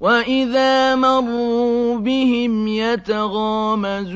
وَإِذَا مَرُّوا بِهِمْ يَتَغَامَزُونَ